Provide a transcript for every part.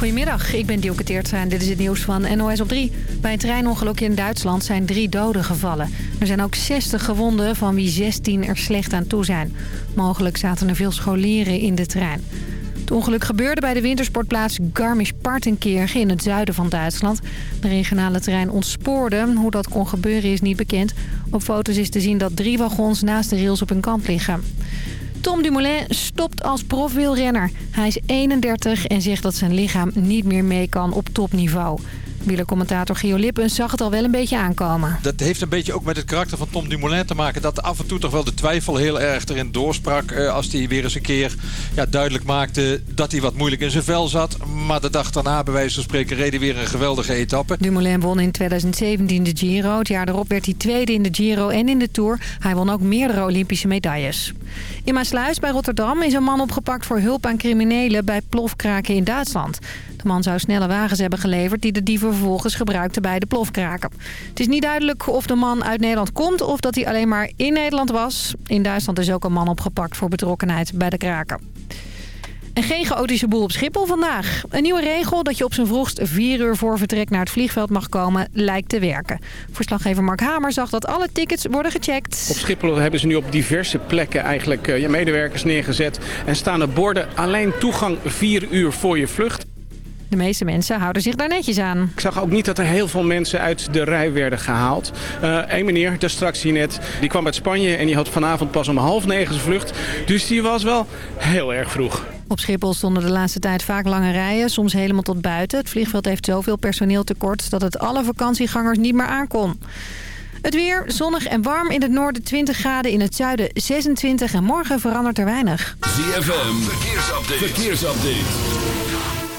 Goedemiddag, ik ben Dielke Teertstra en dit is het nieuws van NOS op 3. Bij een treinongeluk in Duitsland zijn drie doden gevallen. Er zijn ook 60 gewonden, van wie 16 er slecht aan toe zijn. Mogelijk zaten er veel scholieren in de trein. Het ongeluk gebeurde bij de wintersportplaats Garmisch-Partenkirchen in het zuiden van Duitsland. De regionale trein ontspoorde. Hoe dat kon gebeuren is niet bekend. Op foto's is te zien dat drie wagons naast de rails op hun kant liggen. Tom Dumoulin stopt als profwielrenner. Hij is 31 en zegt dat zijn lichaam niet meer mee kan op topniveau. Wielercommentator Gio Lippens zag het al wel een beetje aankomen. Dat heeft een beetje ook met het karakter van Tom Dumoulin te maken. Dat af en toe toch wel de twijfel heel erg erin doorsprak. Eh, als hij weer eens een keer ja, duidelijk maakte dat hij wat moeilijk in zijn vel zat. Maar de dag daarna, bij wijze van spreken, reden weer een geweldige etappe. Dumoulin won in 2017 de Giro. Het jaar daarop werd hij tweede in de Giro en in de Tour. Hij won ook meerdere Olympische medailles. In Maasluis bij Rotterdam is een man opgepakt voor hulp aan criminelen bij plofkraken in Duitsland. De man zou snelle wagens hebben geleverd die de dieven vervolgens gebruikten bij de plofkraken. Het is niet duidelijk of de man uit Nederland komt of dat hij alleen maar in Nederland was. In Duitsland is ook een man opgepakt voor betrokkenheid bij de kraken. En geen chaotische boel op Schiphol vandaag. Een nieuwe regel dat je op zijn vroegst vier uur voor vertrek naar het vliegveld mag komen lijkt te werken. Verslaggever Mark Hamer zag dat alle tickets worden gecheckt. Op Schiphol hebben ze nu op diverse plekken eigenlijk uh, je medewerkers neergezet. En staan er borden alleen toegang vier uur voor je vlucht. De meeste mensen houden zich daar netjes aan. Ik zag ook niet dat er heel veel mensen uit de rij werden gehaald. Eén uh, meneer, daar straks hier net, die kwam uit Spanje en die had vanavond pas om half negen zijn vlucht. Dus die was wel heel erg vroeg. Op Schiphol stonden de laatste tijd vaak lange rijen, soms helemaal tot buiten. Het vliegveld heeft zoveel personeel tekort dat het alle vakantiegangers niet meer aankon. Het weer, zonnig en warm in het noorden 20 graden, in het zuiden 26 en morgen verandert er weinig. ZFM, verkeersupdate. verkeersupdate.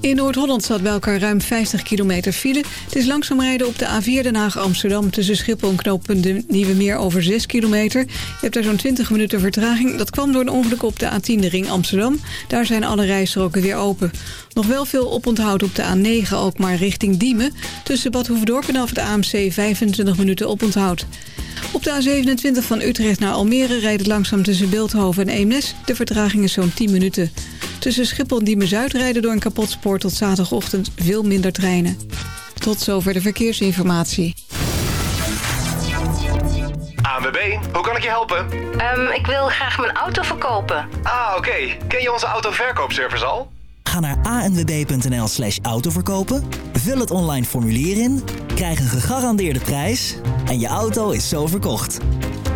In Noord-Holland staat bij elkaar ruim 50 kilometer file. Het is langzaam rijden op de A4 Den Haag-Amsterdam... tussen Schiphol en knooppunt de Nieuwe Meer over 6 kilometer. Je hebt daar zo'n 20 minuten vertraging. Dat kwam door een ongeluk op de A10 de ring Amsterdam. Daar zijn alle rijstroken weer open. Nog wel veel oponthoud op de A9 ook maar richting Diemen. Tussen Bad Hoefdorp en af het AMC 25 minuten oponthoud. Op de A27 van Utrecht naar Almere rijdt het langzaam tussen Beeldhoven en Eemnes. De vertraging is zo'n 10 minuten. Tussen Schiphol en Diemen-Zuid rijden door een kapot spoor tot zaterdagochtend veel minder treinen. Tot zover de verkeersinformatie. ANWB, hoe kan ik je helpen? Um, ik wil graag mijn auto verkopen. Ah, oké. Okay. Ken je onze autoverkoopservice al? Ga naar anwb.nl slash autoverkopen, vul het online formulier in, krijg een gegarandeerde prijs en je auto is zo verkocht.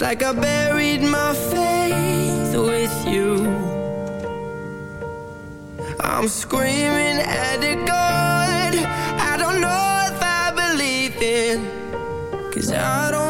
Like I buried my faith with you. I'm screaming at a God. I don't know if I believe in Cause I don't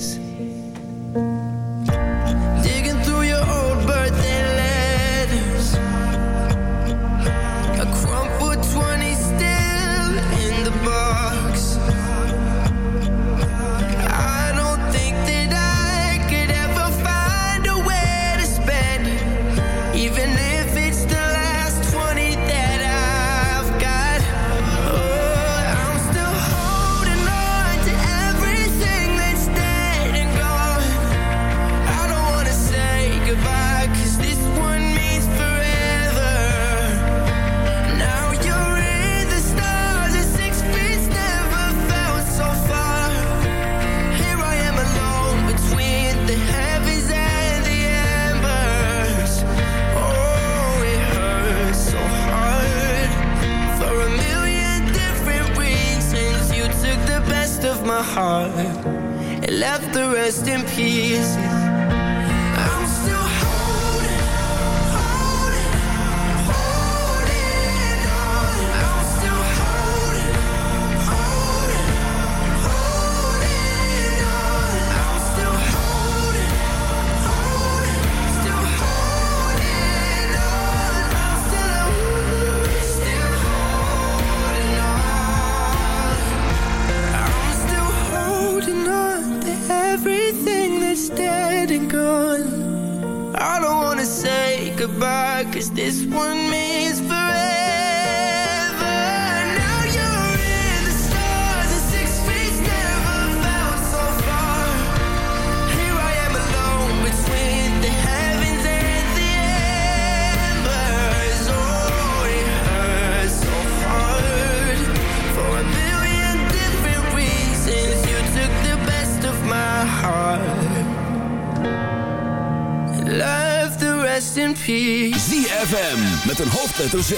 hoofdletter Z.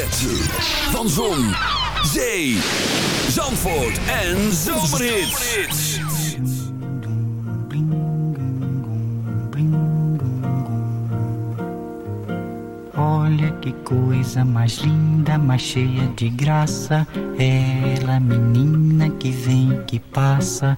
Van Zon, Zee, Zandvoort en Zomerhits. Olha que coisa mais linda, mais cheia de graça. Ela, menina que vem, que passa.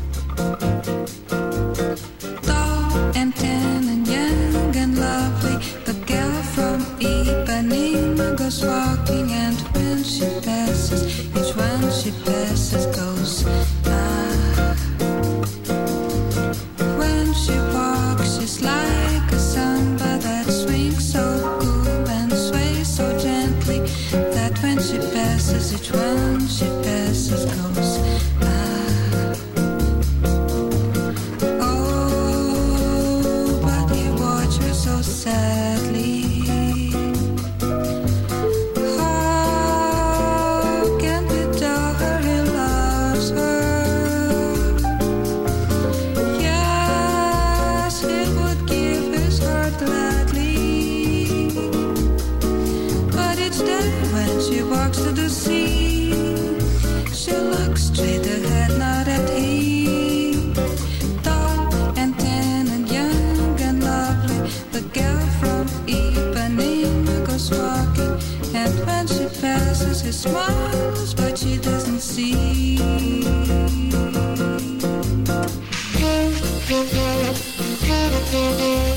But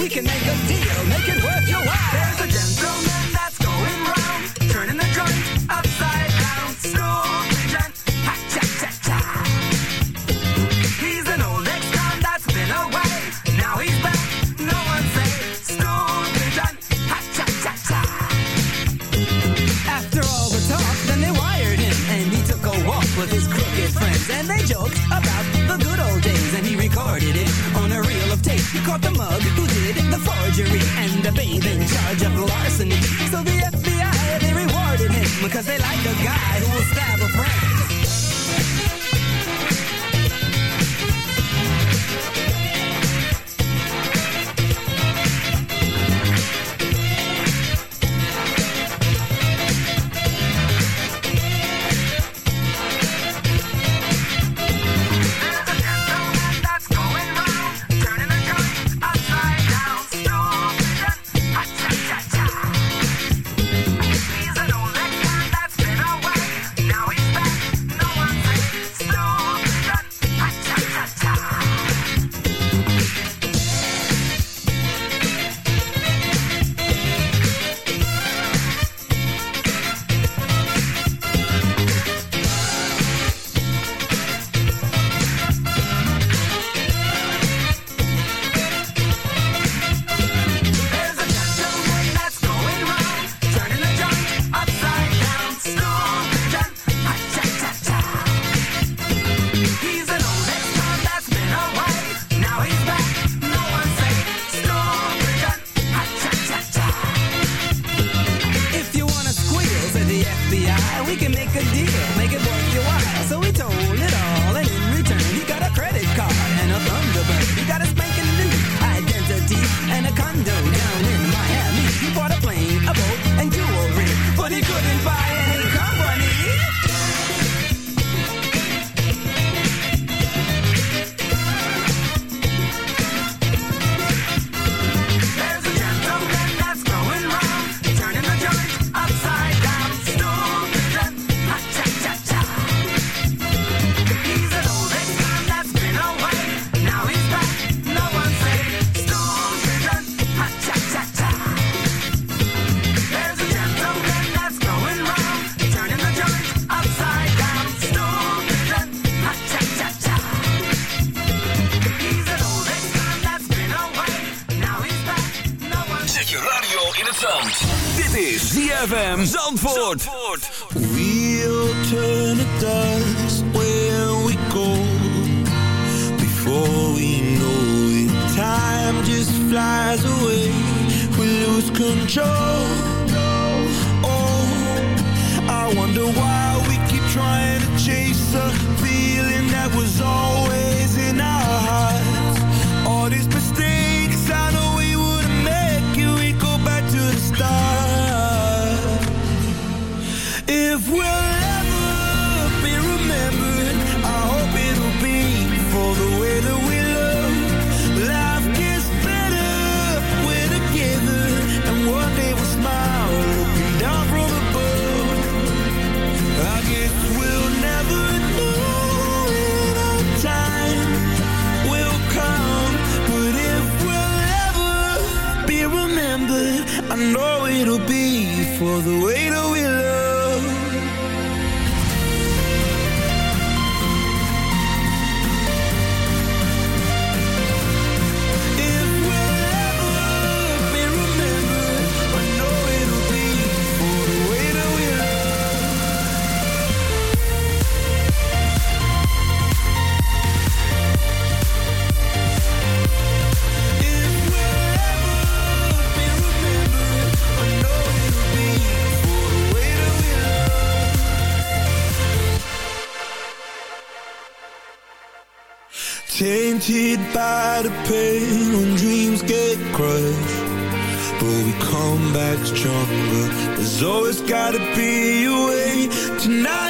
We can make a deal, make DI, we can make a deal, make it work. be for the weight of your stronger. There's always gotta be a way tonight.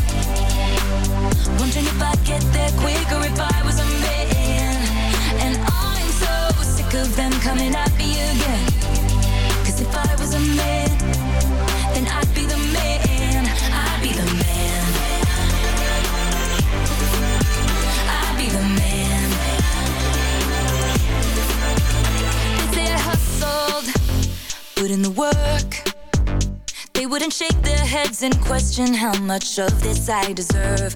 Quicker if I was a man. And I'm so sick of them coming at me again. Cause if I was a man, then I'd be the man. I'd be the man. I'd be the man. They say I hustled, put in the work. They wouldn't shake their heads and question how much of this I deserve.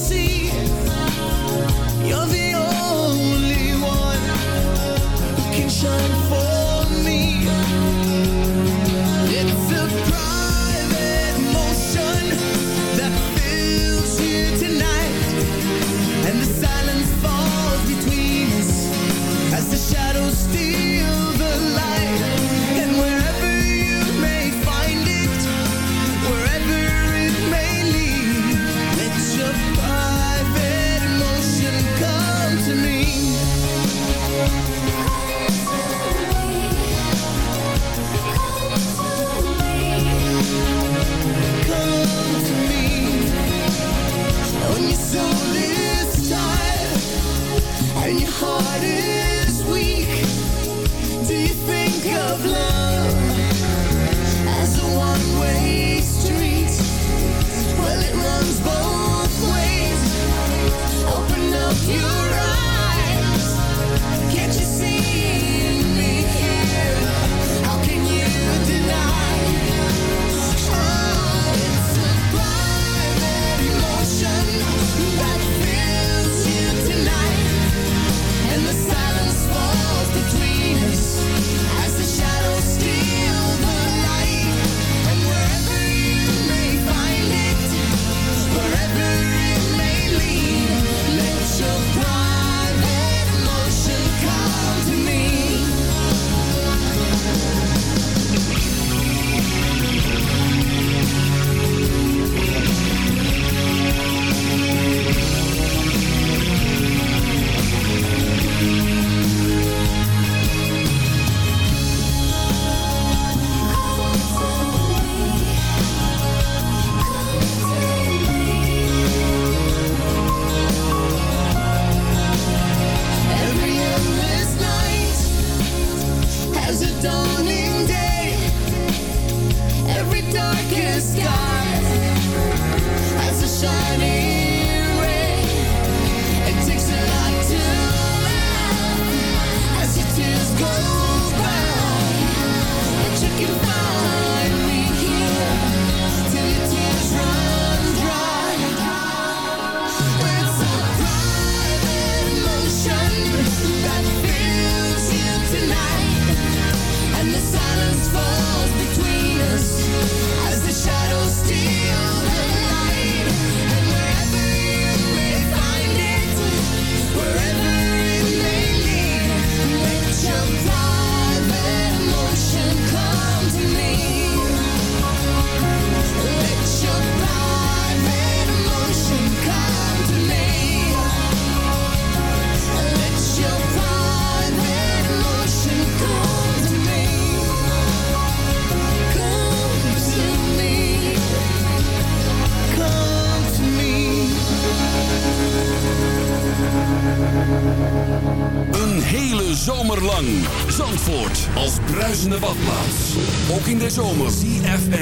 zomer. CFM.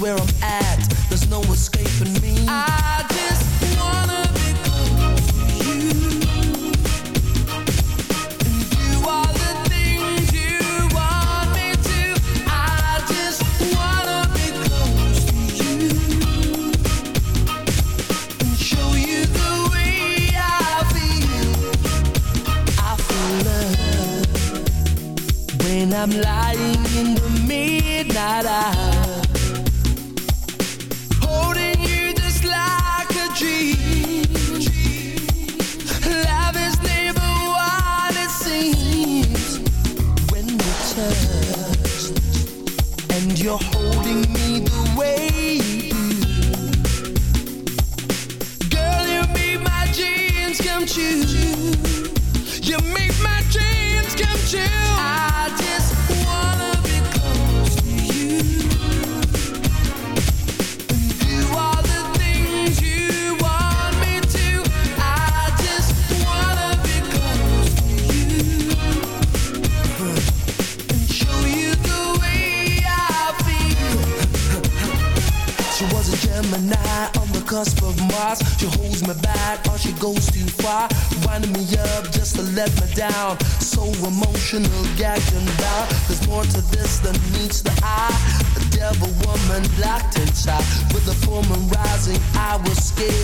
Where I'm at. gagged and bound. There's more to this than meets the eye. A devil woman locked inside with a form rising. I was scared.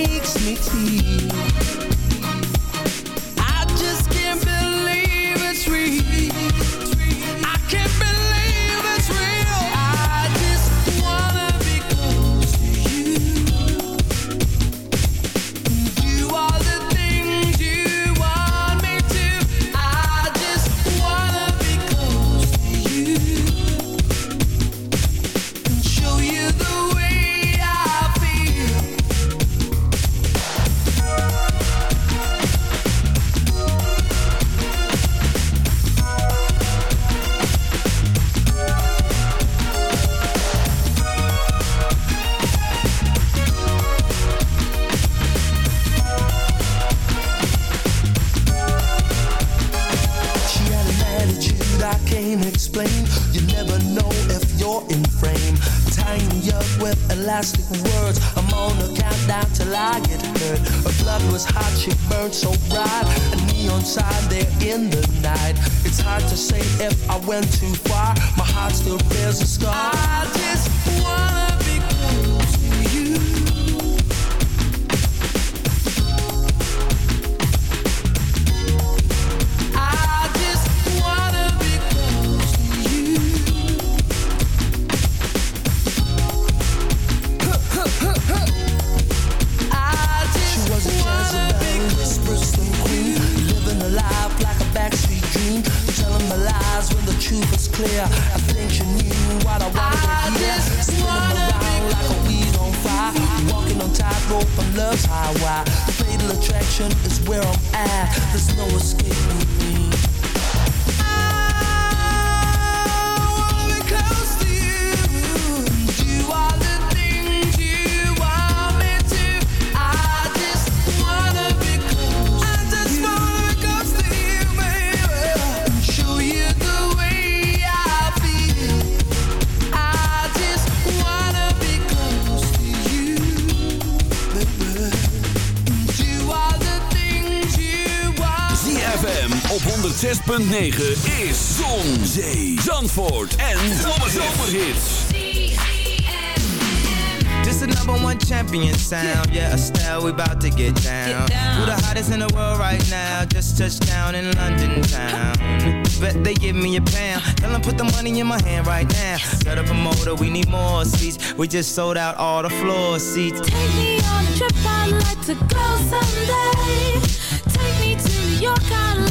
op 106.9 is Zon, Zee, Zandvoort en Zomerhits. This the number one champion sound. Yeah, a Estelle, we about to get down. Who the hottest in the world right now? Just touched down in London town. Bet they give me a pound. Tell them put the money in my hand right now. Set up a motor, we need more seats. We just sold out all the floor seats. Take me on a trip, I'd like to go someday. Take me to New York,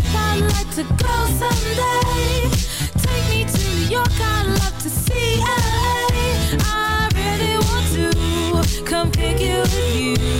Trip, I'd like to go someday. Take me to New York, I'd love to see LA. I really want to come pick you with you.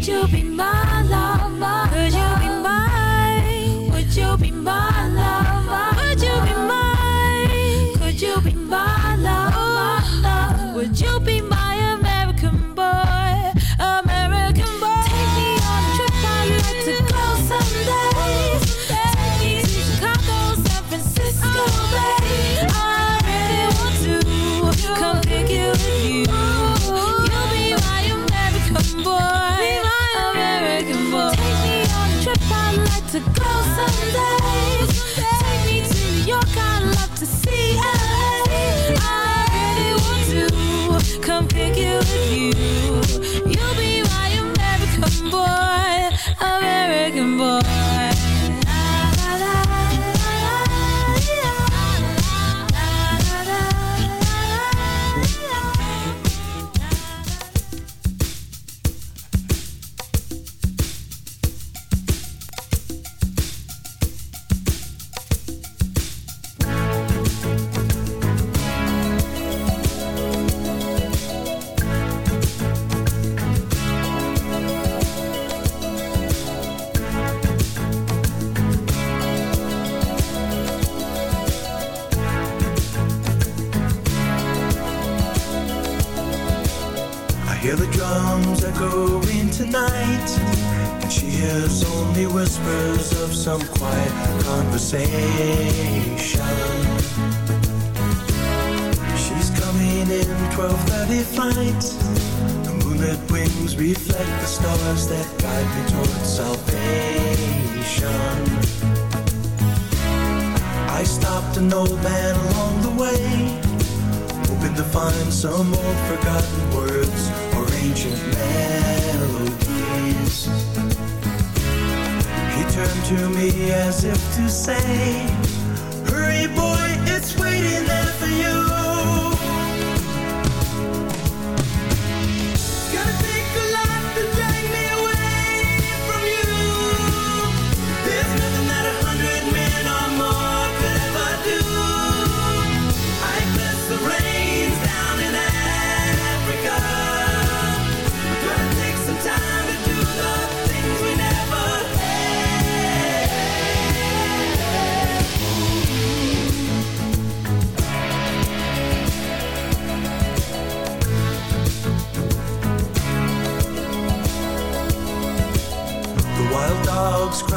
Would you be my lover? Hurry, boy, it's waiting there for you.